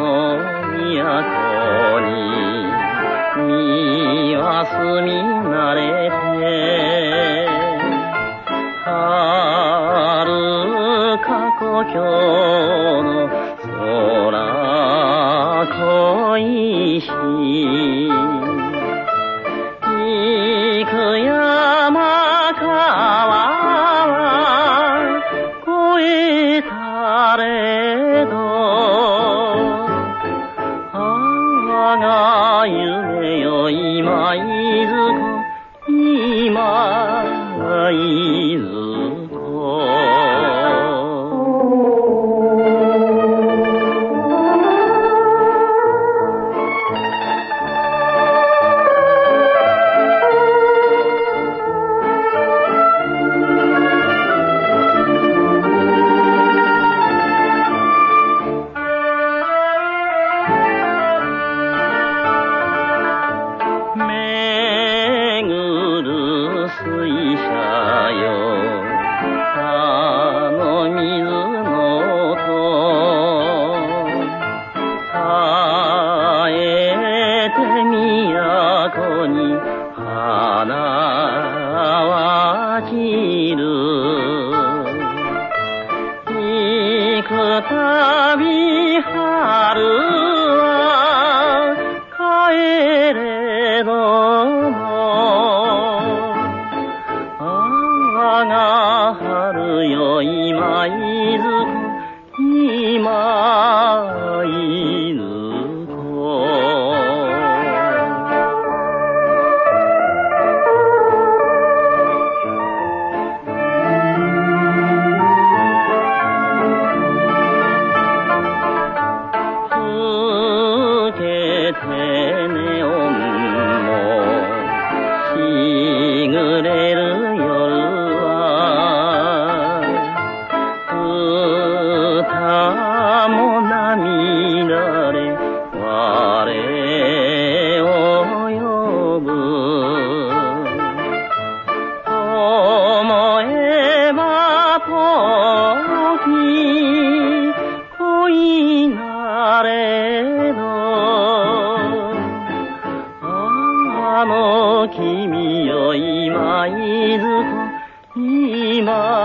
の都に身は住み慣れて遥か故郷の空恋し我が夢よ今いずこ今いずめ ஆறு 思えば時恋なれど。あの君よ今いずこ今